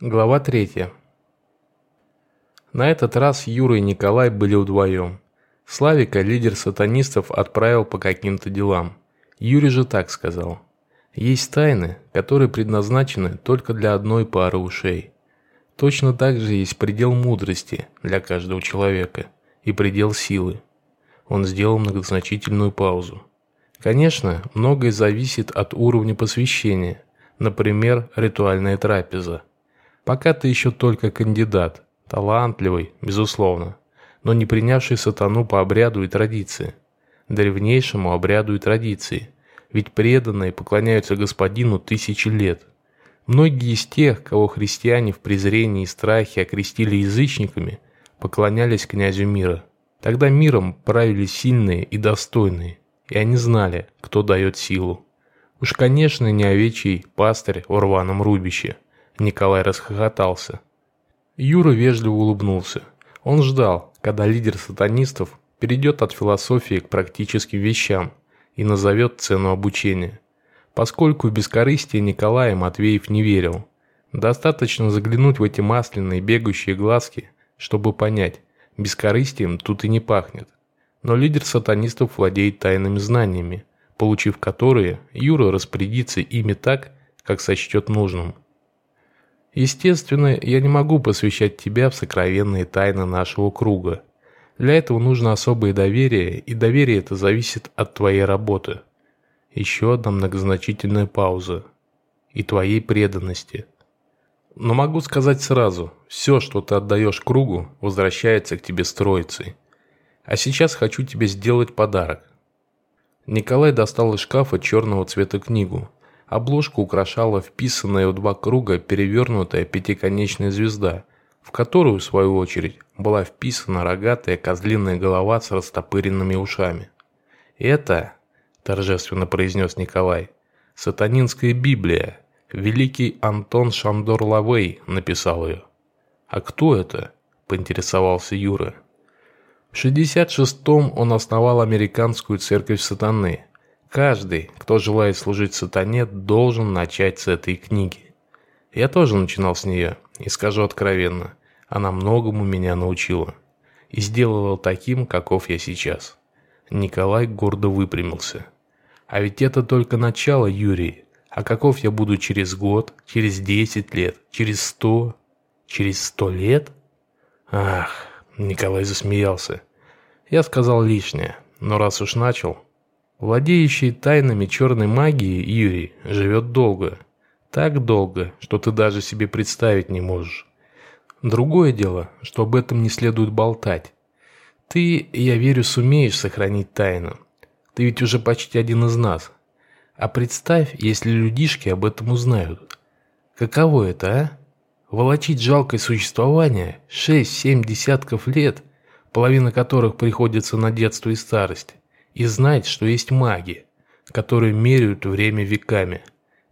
Глава 3. На этот раз Юра и Николай были вдвоем. Славика лидер сатанистов отправил по каким-то делам. Юрий же так сказал. Есть тайны, которые предназначены только для одной пары ушей. Точно так же есть предел мудрости для каждого человека и предел силы. Он сделал многозначительную паузу. Конечно, многое зависит от уровня посвящения, например, ритуальная трапеза – Пока ты еще только кандидат, талантливый, безусловно, но не принявший сатану по обряду и традиции. Древнейшему обряду и традиции, ведь преданные поклоняются господину тысячи лет. Многие из тех, кого христиане в презрении и страхе окрестили язычниками, поклонялись князю мира. Тогда миром правили сильные и достойные, и они знали, кто дает силу. Уж, конечно, не овечий пастырь в рваном рубище – Николай расхохотался. Юра вежливо улыбнулся. Он ждал, когда лидер сатанистов перейдет от философии к практическим вещам и назовет цену обучения. Поскольку в бескорыстие Николая Матвеев не верил. Достаточно заглянуть в эти масляные бегающие глазки, чтобы понять, бескорыстием тут и не пахнет. Но лидер сатанистов владеет тайными знаниями, получив которые, Юра распорядится ими так, как сочтет нужным – Естественно, я не могу посвящать тебя в сокровенные тайны нашего круга. Для этого нужно особое доверие, и доверие это зависит от твоей работы. Еще одна многозначительная пауза. И твоей преданности. Но могу сказать сразу, все, что ты отдаешь кругу, возвращается к тебе с троицей. А сейчас хочу тебе сделать подарок. Николай достал из шкафа черного цвета книгу – Обложку украшала вписанная в два круга перевернутая пятиконечная звезда, в которую, в свою очередь, была вписана рогатая козлиная голова с растопыренными ушами. «Это», – торжественно произнес Николай, – «сатанинская Библия. Великий Антон Шандор-Лавей написал ее». «А кто это?» – поинтересовался Юра. В 66-м он основал американскую церковь сатаны – Каждый, кто желает служить сатане, должен начать с этой книги. Я тоже начинал с нее, и скажу откровенно, она многому меня научила. И сделала таким, каков я сейчас. Николай гордо выпрямился. А ведь это только начало, Юрий. А каков я буду через год, через десять лет, через сто, через сто лет? Ах, Николай засмеялся. Я сказал лишнее, но раз уж начал, Владеющий тайнами черной магии Юрий живет долго. Так долго, что ты даже себе представить не можешь. Другое дело, что об этом не следует болтать. Ты, я верю, сумеешь сохранить тайну. Ты ведь уже почти один из нас. А представь, если людишки об этом узнают. Каково это, а? Волочить жалкое существование шесть-семь десятков лет, половина которых приходится на детство и старость и знать, что есть маги, которые меряют время веками.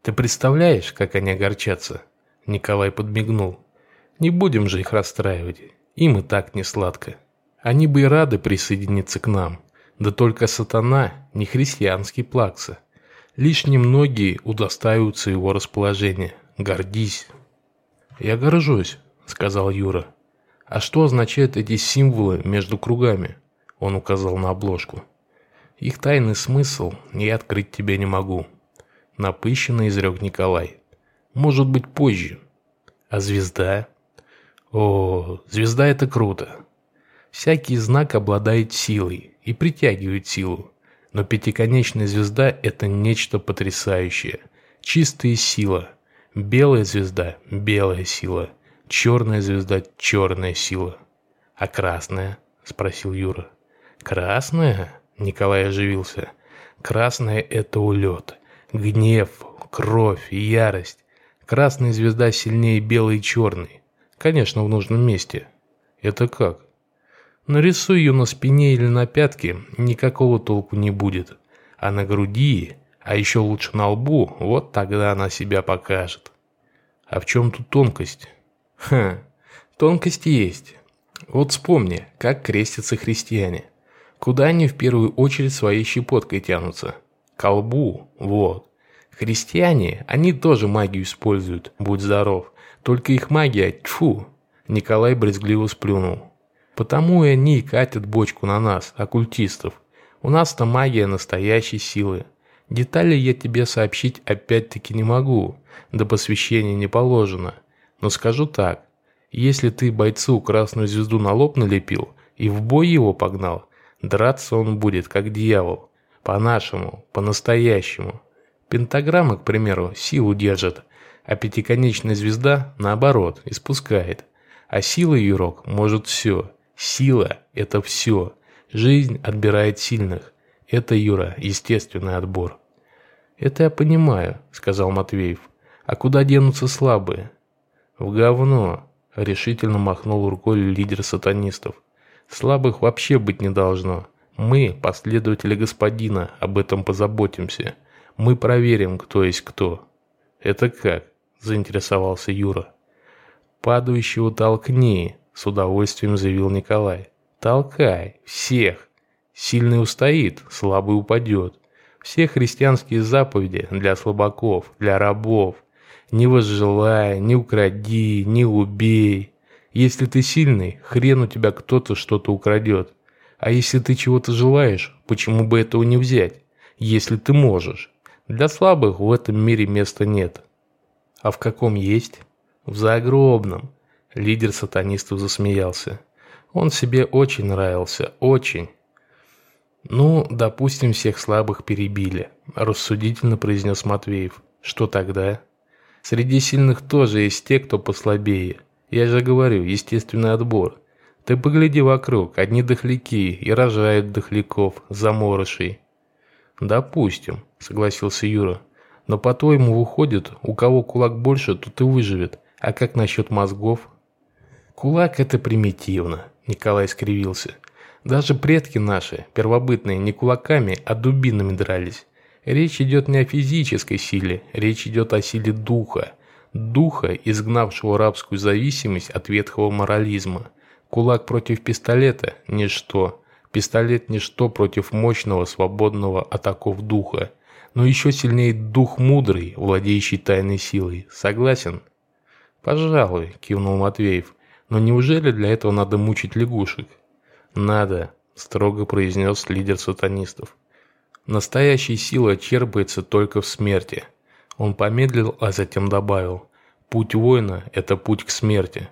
Ты представляешь, как они огорчатся?» Николай подмигнул. «Не будем же их расстраивать. Им и так не сладко. Они бы и рады присоединиться к нам. Да только сатана не христианский плакса. Лишь немногие удостаиваются его расположения. Гордись». «Я горжусь», — сказал Юра. «А что означают эти символы между кругами?» Он указал на обложку. Их тайный смысл я открыть тебе не могу. Напыщенно изрек Николай. Может быть позже. А звезда? О, звезда это круто. Всякий знак обладает силой и притягивает силу. Но пятиконечная звезда – это нечто потрясающее. Чистая сила. Белая звезда – белая сила. Черная звезда – черная сила. А красная? – спросил Юра. Красная? Николай оживился. Красное – это улет. Гнев, кровь, ярость. Красная звезда сильнее белой и черной. Конечно, в нужном месте. Это как? Нарисуй ее на спине или на пятке, никакого толку не будет. А на груди, а еще лучше на лбу, вот тогда она себя покажет. А в чем тут тонкость? Ха, тонкость есть. Вот вспомни, как крестятся христиане. Куда они в первую очередь своей щепоткой тянутся? Колбу, вот. Христиане, они тоже магию используют, будь здоров. Только их магия, тьфу!» Николай брезгливо сплюнул. «Потому и они катят бочку на нас, оккультистов. У нас-то магия настоящей силы. Детали я тебе сообщить опять-таки не могу, до посвящения не положено. Но скажу так, если ты бойцу красную звезду на лоб налепил и в бой его погнал, драться он будет как дьявол. По-нашему, по-настоящему. Пентаграмма, к примеру, силу держит, а пятиконечная звезда, наоборот, испускает. А сила, Юрок, может все. Сила – это все. Жизнь отбирает сильных. Это, Юра, естественный отбор. «Это я понимаю», — сказал Матвеев. «А куда денутся слабые?» «В говно», — решительно махнул рукой лидер сатанистов. «Слабых вообще быть не должно. Мы, последователи господина, об этом позаботимся. Мы проверим, кто есть кто». «Это как?» – заинтересовался Юра. «Падающего толкни», – с удовольствием заявил Николай. «Толкай, всех. Сильный устоит, слабый упадет. Все христианские заповеди для слабаков, для рабов. Не возжелай, не укради, не убей. Если ты сильный, хрен у тебя кто-то что-то украдет. А если ты чего-то желаешь, почему бы этого не взять? Если ты можешь. Для слабых в этом мире места нет. А в каком есть? В загробном. Лидер сатанистов засмеялся. Он себе очень нравился, очень. «Ну, допустим, всех слабых перебили», – рассудительно произнес Матвеев. «Что тогда?» «Среди сильных тоже есть те, кто послабее. Я же говорю, естественный отбор. Ты погляди вокруг, одни дохляки и рожают дохляков, заморышей». «Допустим», – согласился Юра. «Но по-твоему выходит, у кого кулак больше, тот и выживет. А как насчет мозгов?» «Кулак – это примитивно», – Николай скривился. Даже предки наши, первобытные, не кулаками, а дубинами дрались. Речь идет не о физической силе, речь идет о силе духа. Духа, изгнавшего рабскую зависимость от ветхого морализма. Кулак против пистолета – ничто. Пистолет – ничто против мощного, свободного атаков духа. Но еще сильнее дух мудрый, владеющий тайной силой. Согласен? «Пожалуй», – кивнул Матвеев. «Но неужели для этого надо мучить лягушек?» «Надо», – строго произнес лидер сатанистов. «Настоящая сила черпается только в смерти». Он помедлил, а затем добавил. «Путь воина – это путь к смерти».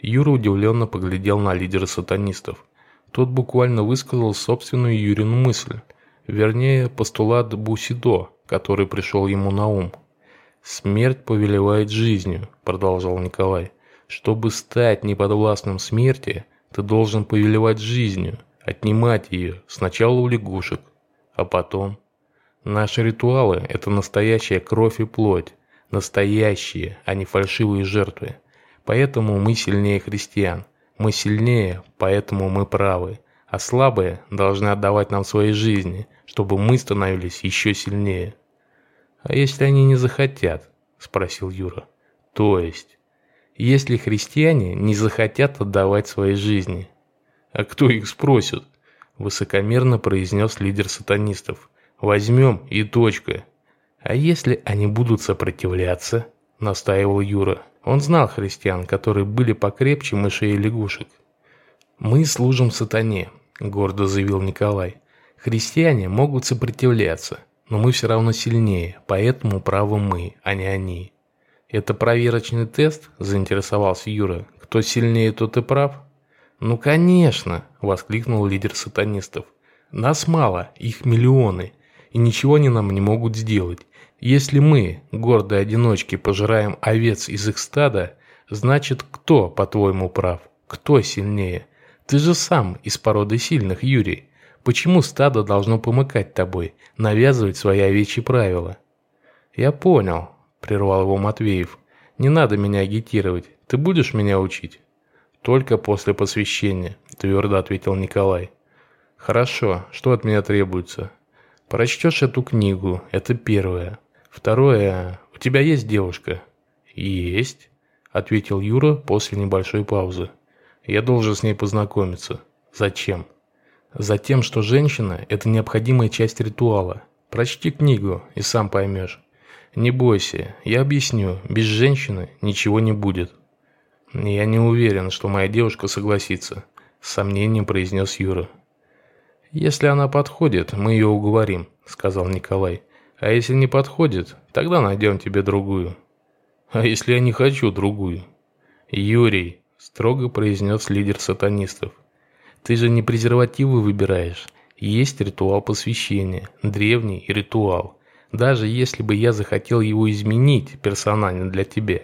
Юра удивленно поглядел на лидера сатанистов. Тот буквально высказал собственную Юрину мысль, вернее, постулат Бусидо, который пришел ему на ум. «Смерть повелевает жизнью», – продолжал Николай. «Чтобы стать неподвластным смерти – ты должен повелевать жизнью, отнимать ее сначала у лягушек, а потом. Наши ритуалы – это настоящая кровь и плоть, настоящие, а не фальшивые жертвы. Поэтому мы сильнее христиан. Мы сильнее, поэтому мы правы. А слабые должны отдавать нам свои жизни, чтобы мы становились еще сильнее. «А если они не захотят?» – спросил Юра. «То есть?» если христиане не захотят отдавать свои жизни. А кто их спросит? Высокомерно произнес лидер сатанистов. Возьмем и точка. А если они будут сопротивляться? Настаивал Юра. Он знал христиан, которые были покрепче мышей и лягушек. «Мы служим сатане», – гордо заявил Николай. «Христиане могут сопротивляться, но мы все равно сильнее, поэтому правы мы, а не они. «Это проверочный тест?» – заинтересовался Юра. «Кто сильнее, тот и прав?» «Ну, конечно!» – воскликнул лидер сатанистов. «Нас мало, их миллионы, и ничего они нам не могут сделать. Если мы, гордые одиночки, пожираем овец из их стада, значит, кто, по-твоему, прав? Кто сильнее? Ты же сам из породы сильных, Юрий. Почему стадо должно помыкать тобой, навязывать свои овечьи правила?» «Я понял», прервал его Матвеев. «Не надо меня агитировать. Ты будешь меня учить?» «Только после посвящения», – твердо ответил Николай. «Хорошо. Что от меня требуется?» «Прочтешь эту книгу. Это первое. Второе. У тебя есть девушка?» «Есть», – ответил Юра после небольшой паузы. «Я должен с ней познакомиться. Зачем?» «Затем, что женщина – это необходимая часть ритуала. Прочти книгу, и сам поймешь. Не бойся, я объясню, без женщины ничего не будет. Я не уверен, что моя девушка согласится, с сомнением произнес Юра. Если она подходит, мы ее уговорим, сказал Николай. А если не подходит, тогда найдем тебе другую. А если я не хочу другую? Юрий, строго произнес лидер сатанистов. Ты же не презервативы выбираешь. Есть ритуал посвящения, древний ритуал. Даже если бы я захотел его изменить персонально для тебя,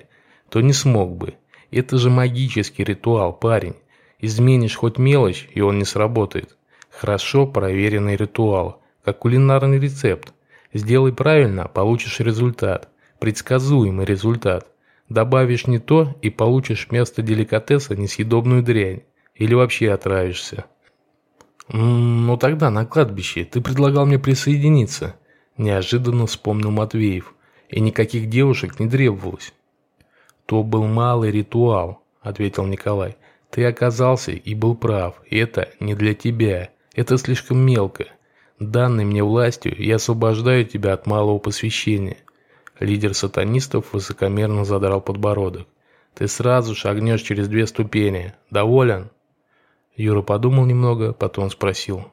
то не смог бы. Это же магический ритуал, парень. Изменишь хоть мелочь, и он не сработает. Хорошо проверенный ритуал, как кулинарный рецепт. Сделай правильно, получишь результат. Предсказуемый результат. Добавишь не то и получишь вместо деликатеса несъедобную дрянь. Или вообще отравишься. «Ну тогда на кладбище ты предлагал мне присоединиться», – неожиданно вспомнил Матвеев. «И никаких девушек не требовалось». «То был малый ритуал», – ответил Николай. «Ты оказался и был прав. Это не для тебя. Это слишком мелко. Данной мне властью я освобождаю тебя от малого посвящения». Лидер сатанистов высокомерно задрал подбородок. «Ты сразу шагнешь через две ступени. Доволен?» Юра подумал немного, потом спросил.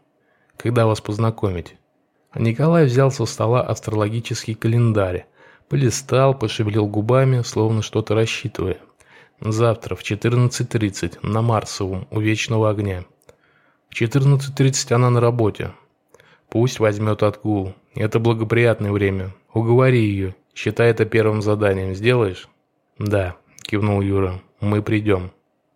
«Когда вас познакомить?» Николай взял со стола астрологический календарь, полистал, пошевелил губами, словно что-то рассчитывая. «Завтра в 14.30 на Марсовом у Вечного Огня». «В 14.30 она на работе. Пусть возьмет отгул. Это благоприятное время. Уговори ее. Считай это первым заданием. Сделаешь?» «Да», – кивнул Юра. «Мы придем».